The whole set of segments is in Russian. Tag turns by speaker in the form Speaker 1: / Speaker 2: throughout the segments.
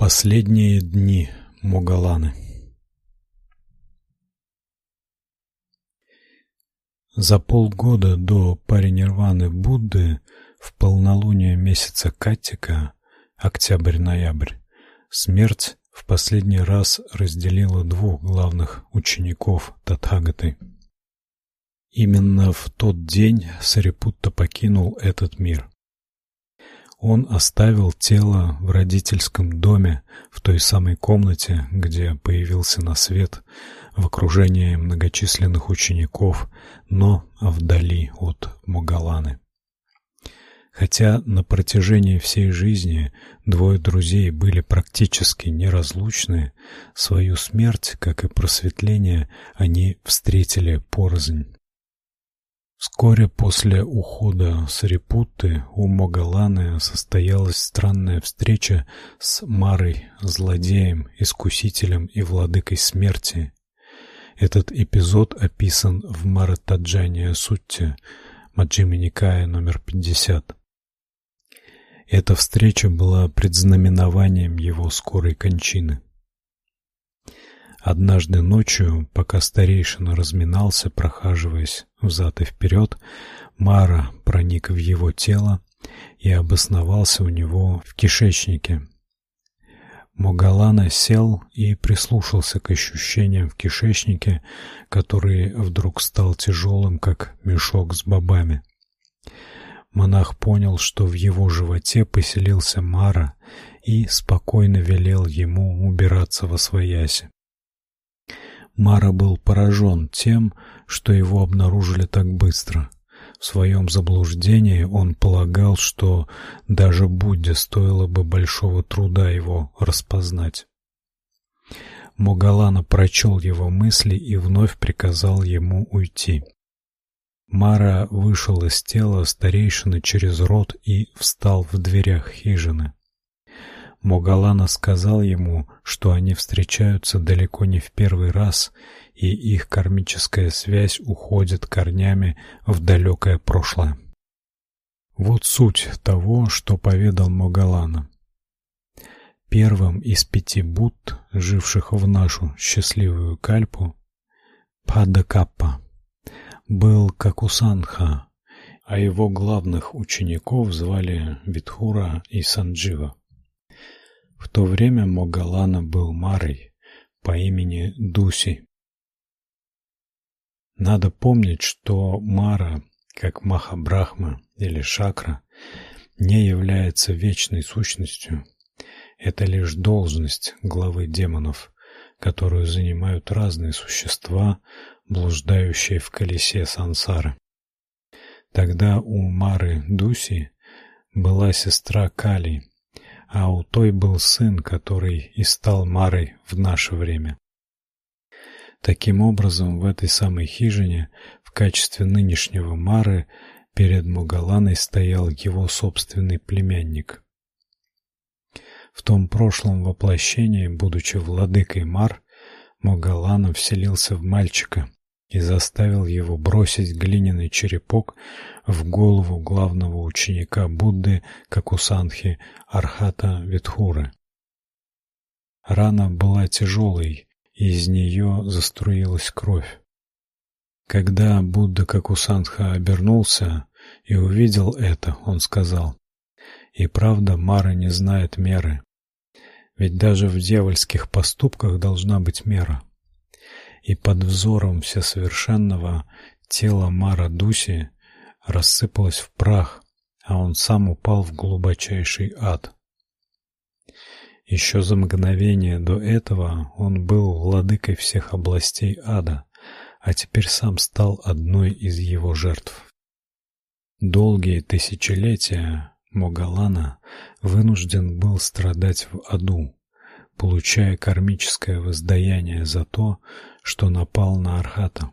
Speaker 1: Последние дни Могаланы. За полгода до паринирваны Будды в полнолуние месяца Каттика, октябрь-ноябрь, смерть в последний раз разделила двух главных учеников Татхагаты. Именно в тот день Сарипутта покинул этот мир. Он оставил тело в родительском доме, в той самой комнате, где появился на свет, в окружении многочисленных учеников, но вдали от Могаланы. Хотя на протяжении всей жизни двое друзей были практически неразлучны, свою смерть, как и просветление, они встретили порознь. Вскоре после ухода Сарипутты у Могаланы состоялась странная встреча с Марой, злодеем, искусителем и владыкой смерти. Этот эпизод описан в Маратаджане Сутте, Маджхима Никая номер 50. Эта встреча была предзнаменованием его скорой кончины. Однажды ночью, пока старейшина разминался, прохаживаясь взад и вперед, Мара проник в его тело и обосновался у него в кишечнике. Могалана сел и прислушался к ощущениям в кишечнике, который вдруг стал тяжелым, как мешок с бобами. Монах понял, что в его животе поселился Мара, и спокойно велел ему убираться во свояси. Мара был поражен тем, что его обнаружили так быстро. В своем заблуждении он полагал, что даже Будде стоило бы большого труда его распознать. Могалана прочел его мысли и вновь приказал ему уйти. Мара вышел из тела старейшины через рот и встал в дверях хижины. Могалана сказал ему, что они встречаются далеко не в первый раз, и их кармическая связь уходит корнями в далекое прошлое. Вот суть того, что поведал Могалана. Первым из пяти Будд, живших в нашу счастливую кальпу, Падакаппа, был Какусанха, а его главных учеников звали Витхура и Санджива. В то время Могалана был Марой по имени Дуси. Надо помнить, что Мара, как Маха-Брахма или Шакра, не является вечной сущностью. Это лишь должность главы демонов, которую занимают разные существа, блуждающие в колесе сансары. Тогда у Мары Дуси была сестра Кали, а у той был сын, который и стал Марой в наше время. Таким образом, в этой самой хижине в качестве нынешнего Мары перед Мугаланой стоял его собственный племянник. В том прошлом воплощении, будучи владыкой Мар, Могалана вселился в мальчика, и заставил его бросить глиняный черепок в голову главного ученика Будды Какусанхи Архата Витхуры. Рана была тяжелой, и из нее заструилась кровь. Когда Будда Какусанха обернулся и увидел это, он сказал: "И правда, Мара не знает меры. Ведь даже в дьявольских поступках должна быть мера" и под взором всесовершенного тело Мара Дуси рассыпалось в прах, а он сам упал в глубочайший ад. Еще за мгновение до этого он был владыкой всех областей ада, а теперь сам стал одной из его жертв. Долгие тысячелетия Могалана вынужден был страдать в аду, получая кармическое воздаяние за то, что напал на Архата.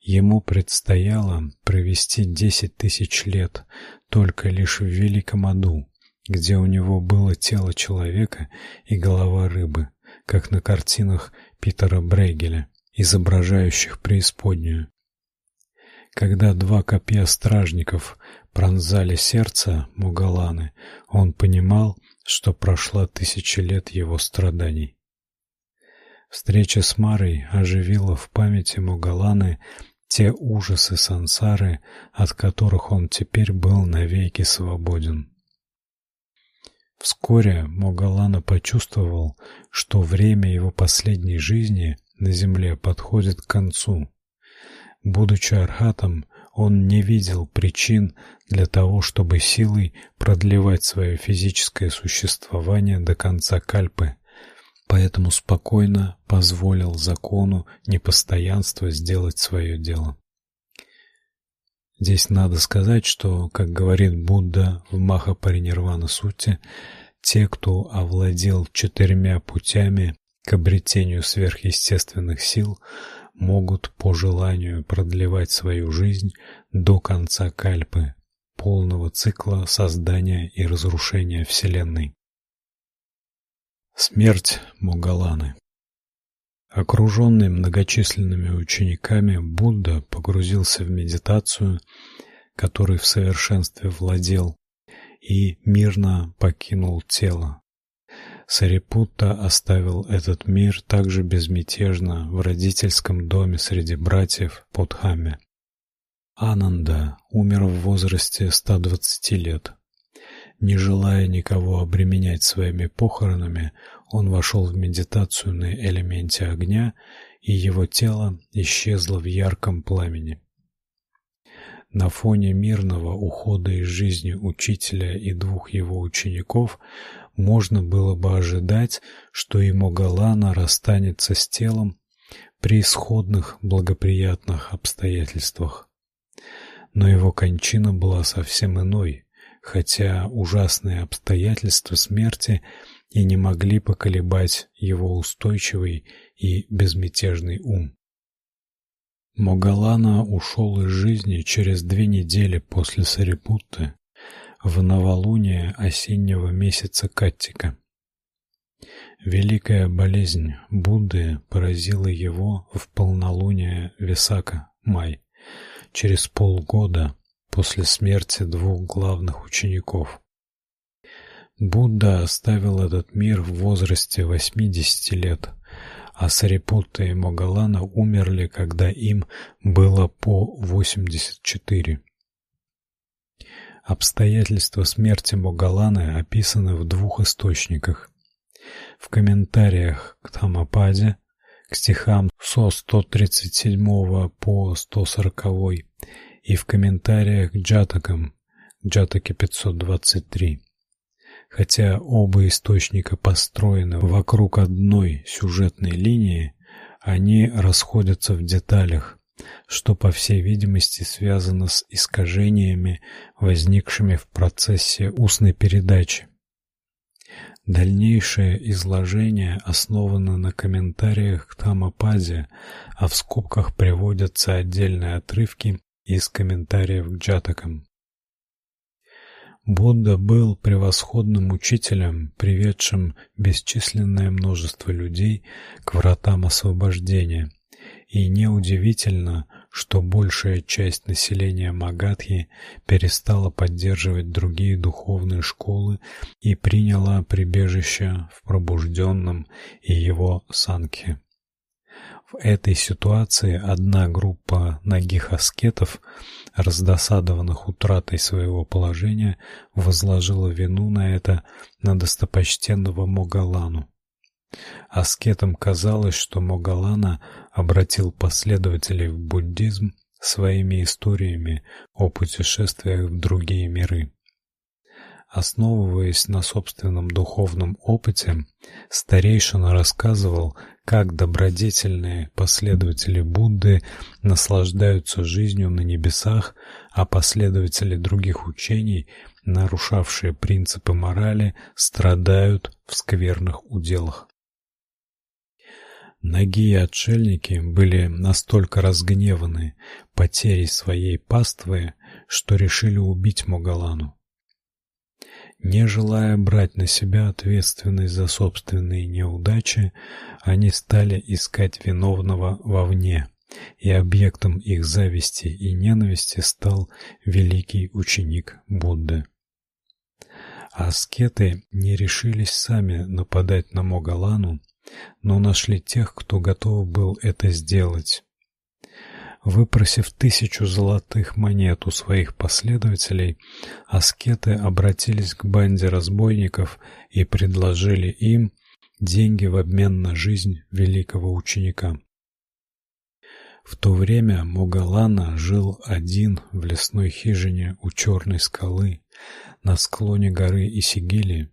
Speaker 1: Ему предстояло провести десять тысяч лет только лишь в великом аду, где у него было тело человека и голова рыбы, как на картинах Питера Брейгеля, изображающих преисподнюю. Когда два копья стражников пронзали сердце Мугаланы, он понимал, что прошла тысячи лет его страданий. Встреча с Марой оживила в памяти Могаланы те ужасы сансары, от которых он теперь был навеки свободен. Вскоре Могалана почувствовал, что время его последней жизни на земле подходит к концу. Будучи архатом, он не видел причин для того, чтобы силой продлевать свое физическое существование до конца кальпы. Поэтому спокойно позволил закону непостоянства сделать свое дело. Здесь надо сказать, что, как говорит Будда в Махапаринирвана Сутте, те, кто овладел четырьмя путями к обретению сверхъестественных сил, могут по желанию продлевать свою жизнь до конца кальпы, полного цикла создания и разрушения вселенной. Смерть Могаланы. Окруженный многочисленными учениками, Будда погрузился в медитацию, которой в совершенстве владел, и мирно покинул тело. Сарипутта оставил этот мир также безмятежно в родительском доме среди братьев под Хаме. Ананда умер в возрасте 120 лет. Не желая никого обременять своими похоронами, он вошел в медитацию на элементе огня, и его тело исчезло в ярком пламени. На фоне мирного ухода из жизни учителя и двух его учеников можно было бы ожидать, что и Могалана расстанется с телом при исходных благоприятных обстоятельствах. Но его кончина была совсем иной, хотя ужасные обстоятельства смерти и не могли поколебать его устойчивый и безмятежный ум. Могалана ушел из жизни через две недели после Сарипутты, в новолуние осеннего месяца Каттика. Великая болезнь Будды поразила его в полнолуние Висака, май, через полгода после смерти двух главных учеников. Будда оставил этот мир в возрасте 80 лет, а Сарипутта и Могалана умерли, когда им было по 84. Обстоятельства смерти Могаланы описаны в двух источниках. В комментариях к Тамападе, к стихам со 137 по 140 и в комментариях к Джатакам, Джатаке 523. Хотя оба источника построены вокруг одной сюжетной линии, они расходятся в деталях, что, по всей видимости, связано с искажениями, возникшими в процессе устной передачи. Дальнейшее изложение основано на комментариях к Тамападе, а в скобках приводятся отдельные отрывки из комментариев к Джатакам. Будда был превосходным учителем, приведшим бесчисленное множество людей к вратам освобождения – и неудивительно, что большая часть населения Магадхи перестала поддерживать другие духовные школы и приняла прибежище в пробужденном и его санкхе. В этой ситуации одна группа нагих аскетов, раздосадованных утратой своего положения, возложила вину на это на достопочтенного Могалану. Аскетам казалось, что Могалана обратил последователей в буддизм своими историями о путешествиях в другие миры. Основываясь на собственном духовном опыте, старейшина рассказывал, как добродетельные последователи Будды наслаждаются жизнью на небесах, а последователи других учений, нарушавшие принципы морали, страдают в скверных уделах. Ноги отшельники были настолько разгневаны потерей своей паствы, что решили убить Могалану. Не желая брать на себя ответственность за собственные неудачи, они стали искать виновного вовне, и объектом их зависти и ненависти стал великий ученик Будды. Аскеты не решились сами нападать на Могалану, но нашли тех, кто готов был это сделать. Выпросив тысячу золотых монет у своих последователей, аскеты обратились к банде разбойников и предложили им деньги в обмен на жизнь великого ученика. В то время Могалана жил один в лесной хижине у черной скалы на склоне горы Исигили,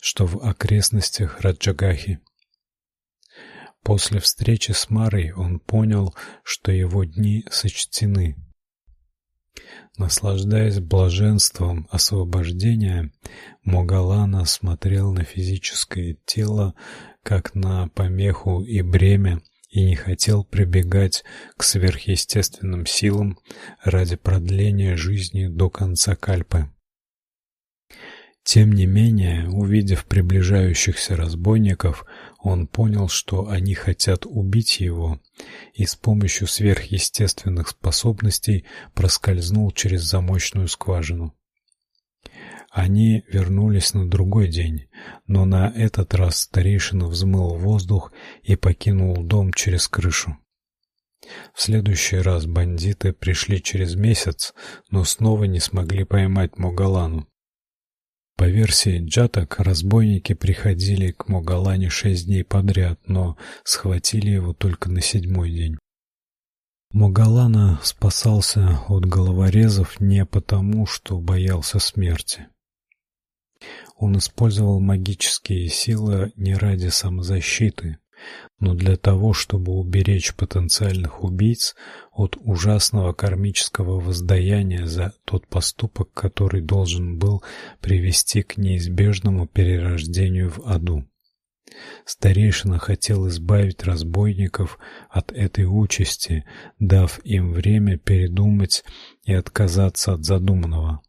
Speaker 1: что в окрестностях Раджагахи. После встречи с Марой он понял, что его дни сочтены. Наслаждаясь блаженством освобождения, Могалана смотрел на физическое тело как на помеху и бремя и не хотел прибегать к сверхъестественным силам ради продления жизни до конца кальпы. Тем не менее, увидев приближающихся разбойников, он понял, что они хотят убить его, и с помощью сверхъестественных способностей проскользнул через замочную скважину. Они вернулись на другой день, но на этот раз старейшина взмыл воздух и покинул дом через крышу. В следующий раз бандиты пришли через месяц, но снова не смогли поймать Могалану. По версии Джатак, разбойники приходили к Могалане шесть дней подряд, но схватили его только на седьмой день. Могалана спасался от головорезов не потому, что боялся смерти. Он использовал магические силы не ради самозащиты, но для того, чтобы уберечь потенциальных убийц от ужасного кармического воздаяния за тот поступок, который должен был привести к неизбежному перерождению в аду. Старейшина хотел избавить разбойников от этой участи, дав им время передумать и отказаться от задуманного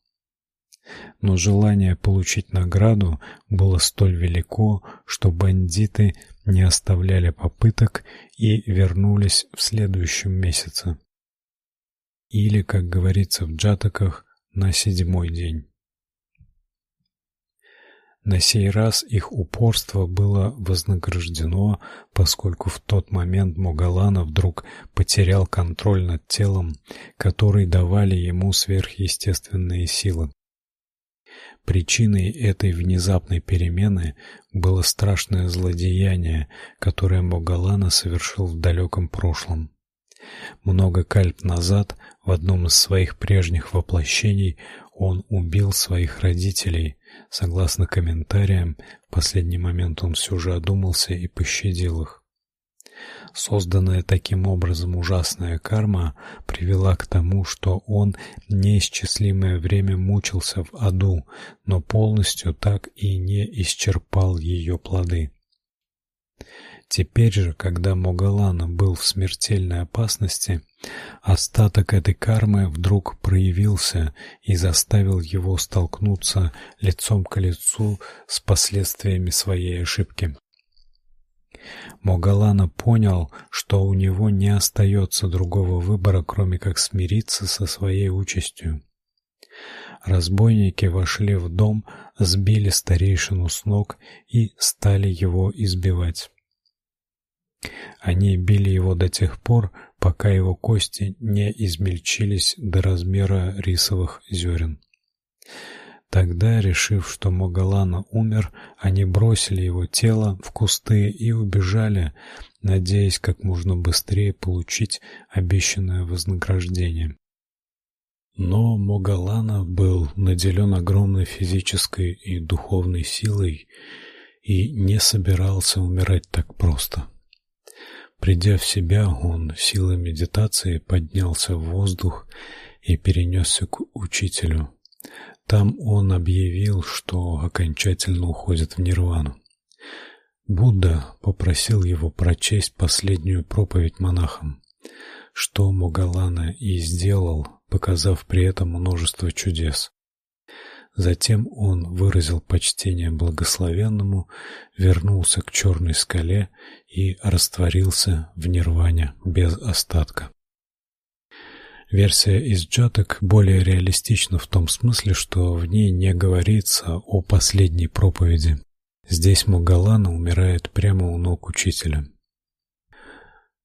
Speaker 1: но желание получить награду было столь велико, что бандиты не оставляли попыток и вернулись в следующем месяце. Или, как говорится в джатаках, на седьмой день. На сей раз их упорство было вознаграждено, поскольку в тот момент Могалана вдруг потерял контроль над телом, который давали ему сверхъестественные силы. Причиной этой внезапной перемены было страшное злодеяние, которое Могалана совершил в далеком прошлом. Много кальп назад, в одном из своих прежних воплощений, он убил своих родителей. Согласно комментариям, в последний момент он все же одумался и пощадил их. Созданная таким образом ужасная карма привела к тому, что он неисчислимое время мучился в аду, но полностью так и не исчерпал ее плоды. Теперь же, когда Могалана был в смертельной опасности, остаток этой кармы вдруг проявился и заставил его столкнуться лицом к лицу с последствиями своей ошибки. Могалана понял, что у него не остается другого выбора, кроме как смириться со своей участью. Разбойники вошли в дом, сбили старейшину с ног и стали его избивать. Они били его до тех пор, пока его кости не измельчились до размера рисовых зерен. Тогда, решив, что Могалана умер, они бросили его тело в кусты и убежали, надеясь как можно быстрее получить обещанное вознаграждение. Но Могалана был наделен огромной физической и духовной силой и не собирался умирать так просто. Придя в себя, он силой медитации поднялся в воздух и перенесся к учителю. Там он объявил, что окончательно уходит в нирвану. Будда попросил его прочесть последнюю проповедь монахам, что Могалана и сделал, показав при этом множество чудес. Затем он выразил почтение благословенному, вернулся к черной скале и растворился в нирване без остатка. Версия из Джатак более реалистична в том смысле, что в ней не говорится о последней проповеди. Здесь Могалана умирает прямо у ног учителя.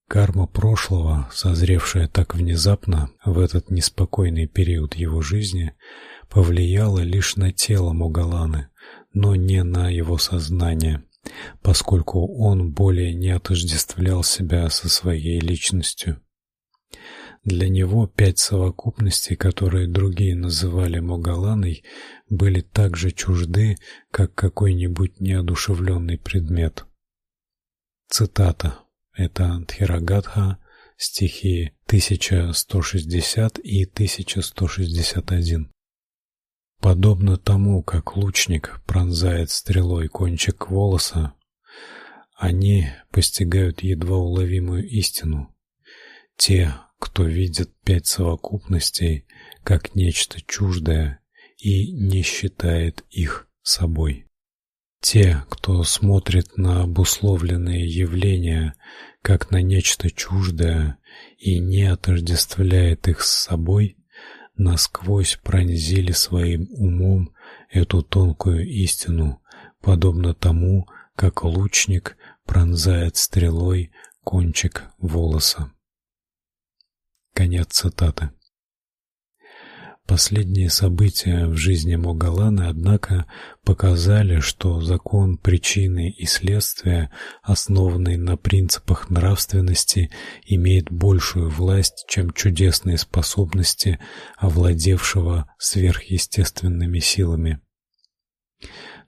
Speaker 1: Карма прошлого, созревшая так внезапно в этот неспокойный период его жизни, повлияла лишь на тело Могаланы, но не на его сознание, поскольку он более не отождествлял себя со своей личностью. Для него пять совокупностей, которые другие называли Могаланой, были так же чужды, как какой-нибудь неодушевленный предмет. Цитата. Это Тхирагатха, стихи 1160 и 1161. Подобно тому, как лучник пронзает стрелой кончик волоса, они постигают едва уловимую истину. Те, кто видит пять совокупностей как нечто чуждое и не считает их собой. Те, кто смотрит на обусловленные явления как на нечто чуждое и не отождествляет их с собой, насквозь пронзили своим умом эту тонкую истину, подобно тому, как лучник пронзает стрелой кончик волоса. Конец цитаты. Последние события в жизни Могаланы, однако, показали, что закон причины и следствия, основанный на принципах нравственности, имеет большую власть, чем чудесные способности овладевшего сверхъестественными силами.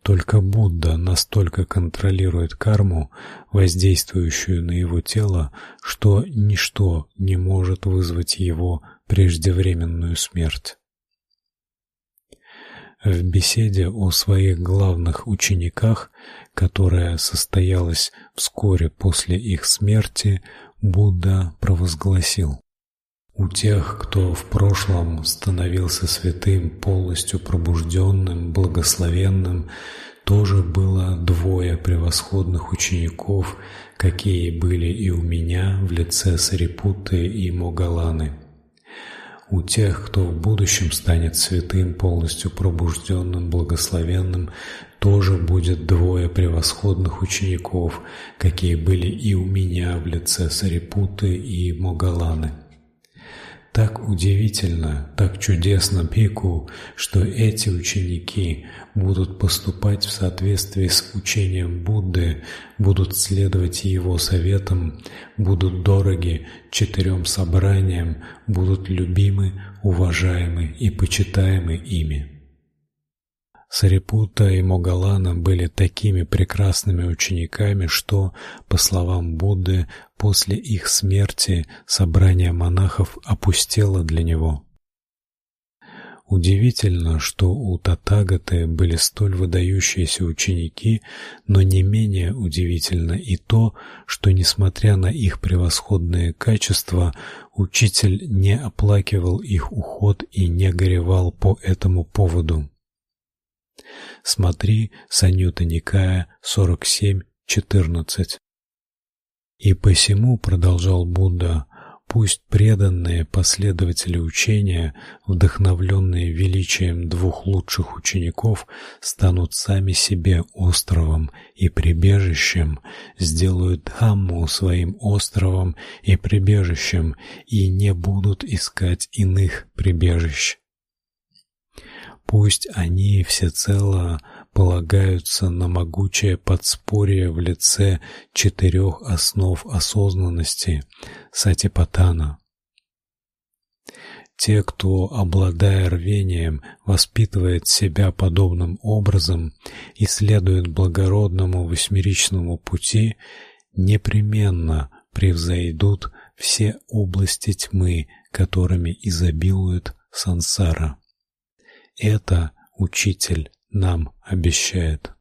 Speaker 1: Только Будда настолько контролирует карму, воздействующую на его тело, что ничто не может вызвать его преждевременную смерть. В беседе о своих главных учениках, которая состоялась вскоре после их смерти, Будда провозгласил: у тех, кто в прошлом становился святым, полностью пробужденным, благословенным, тоже было двое превосходных учеников, какие были и у меня в лице Сарипутты и Могаланы. У тех, кто в будущем станет святым, полностью пробужденным, благословенным, тоже будет двое превосходных учеников, какие были и у меня в лице Сарипуты и Могаланы. Так удивительно, так чудесно Пику, что эти ученики будут поступать в соответствии с учением Будды, будут следовать его советам, будут дороги четырем собраниям, будут любимы, уважаемы и почитаемы ими. Сарипута и Могалана были такими прекрасными учениками, что, по словам Будды, после их смерти собрание монахов опустело для него. Удивительно, что у Татагаты были столь выдающиеся ученики, но не менее удивительно и то, что несмотря на их превосходные качества, учитель не оплакивал их уход и не горевал по этому поводу. Смотри Санюта Никая 47.14. И посему, продолжал Будда, пусть преданные последователи учения, вдохновленные величием двух лучших учеников, станут сами себе островом и прибежищем, сделают Дхамму своим островом и прибежищем и не будут искать иных прибежищ. Пусть они всецело полагаются на могучее подспорье в лице четырех основ осознанности сатипатана. Те, кто, обладая рвением, воспитывает себя подобным образом и следует благородному восьмеричному пути, непременно превзойдут все области тьмы, которыми изобилует сансара. Это учитель нам обещает.